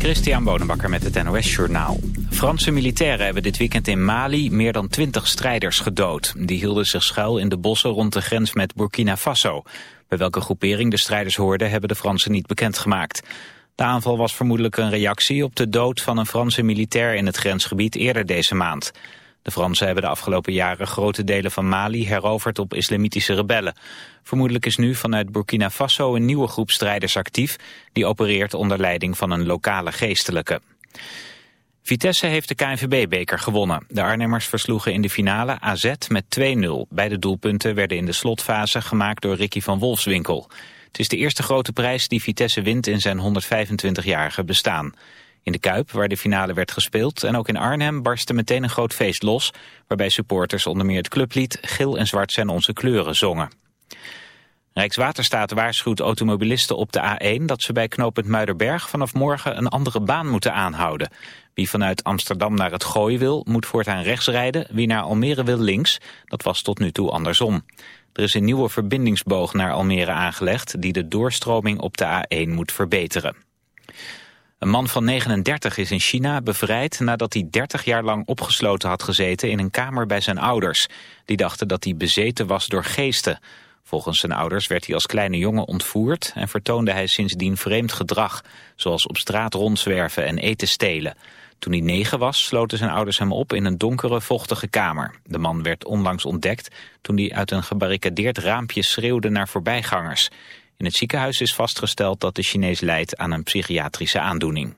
Christian Bonenbakker met het NOS Journaal. Franse militairen hebben dit weekend in Mali meer dan twintig strijders gedood. Die hielden zich schuil in de bossen rond de grens met Burkina Faso. Bij welke groepering de strijders hoorden hebben de Fransen niet bekendgemaakt. De aanval was vermoedelijk een reactie op de dood van een Franse militair in het grensgebied eerder deze maand. De Fransen hebben de afgelopen jaren grote delen van Mali heroverd op islamitische rebellen. Vermoedelijk is nu vanuit Burkina Faso een nieuwe groep strijders actief... die opereert onder leiding van een lokale geestelijke. Vitesse heeft de KNVB-beker gewonnen. De Arnhemmers versloegen in de finale AZ met 2-0. Beide doelpunten werden in de slotfase gemaakt door Ricky van Wolfswinkel. Het is de eerste grote prijs die Vitesse wint in zijn 125-jarige bestaan. In de Kuip, waar de finale werd gespeeld, en ook in Arnhem barstte meteen een groot feest los, waarbij supporters onder meer het clublied Geel en Zwart zijn onze kleuren zongen. Rijkswaterstaat waarschuwt automobilisten op de A1 dat ze bij knooppunt Muiderberg vanaf morgen een andere baan moeten aanhouden. Wie vanuit Amsterdam naar het Gooi wil, moet voortaan rechts rijden. Wie naar Almere wil links. Dat was tot nu toe andersom. Er is een nieuwe verbindingsboog naar Almere aangelegd die de doorstroming op de A1 moet verbeteren. Een man van 39 is in China bevrijd nadat hij 30 jaar lang opgesloten had gezeten in een kamer bij zijn ouders. Die dachten dat hij bezeten was door geesten. Volgens zijn ouders werd hij als kleine jongen ontvoerd en vertoonde hij sindsdien vreemd gedrag, zoals op straat rondzwerven en eten stelen. Toen hij negen was, sloten zijn ouders hem op in een donkere, vochtige kamer. De man werd onlangs ontdekt toen hij uit een gebarricadeerd raampje schreeuwde naar voorbijgangers. In het ziekenhuis is vastgesteld dat de Chinees lijdt aan een psychiatrische aandoening.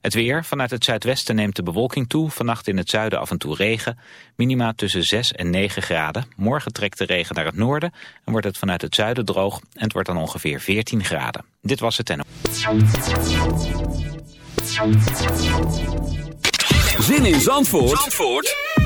Het weer. Vanuit het zuidwesten neemt de bewolking toe. Vannacht in het zuiden af en toe regen. Minima tussen 6 en 9 graden. Morgen trekt de regen naar het noorden. En wordt het vanuit het zuiden droog. En het wordt dan ongeveer 14 graden. Dit was het en... Zin in Zandvoort, Zandvoort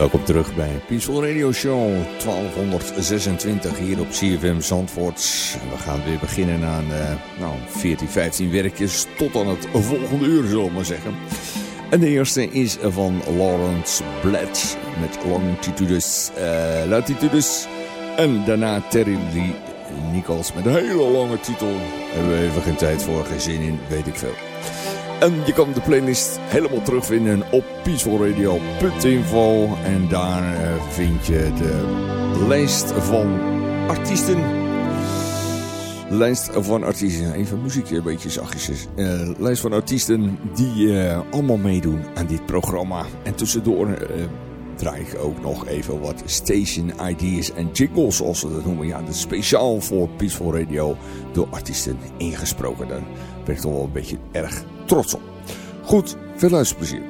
Welkom terug bij Peaceful Radio Show 1226 hier op CFM Zandvoort. We gaan weer beginnen aan uh, nou, 14, 15 werkjes tot aan het volgende uur zullen we maar zeggen. En de eerste is van Lawrence Blatt met Longitudes, uh, Latitudes. En daarna Terry Lee Nichols met een hele lange titel. Hebben we even geen tijd voor, geen zin in, weet ik veel. En je kan de playlist helemaal terugvinden op peacefulradio.info. En daar uh, vind je de lijst van artiesten. Lijst van artiesten. Even muziekje, een beetje zachtjes. Uh, lijst van artiesten die uh, allemaal meedoen aan dit programma. En tussendoor draai ik ook nog even wat station ideas en jingles, zoals ze dat noemen. Ja, is speciaal voor Peaceful Radio door artiesten ingesproken. Daar ben ik toch wel een beetje erg trots op. Goed, veel luisterplezier.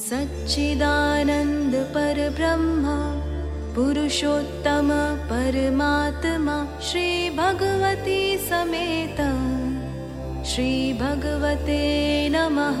सच्चिदानन्द परब्रह्म पुरुषोत्तम परमात्मा श्रीभगवती समेत। श्रीभगवते नमः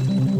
Mm-hmm.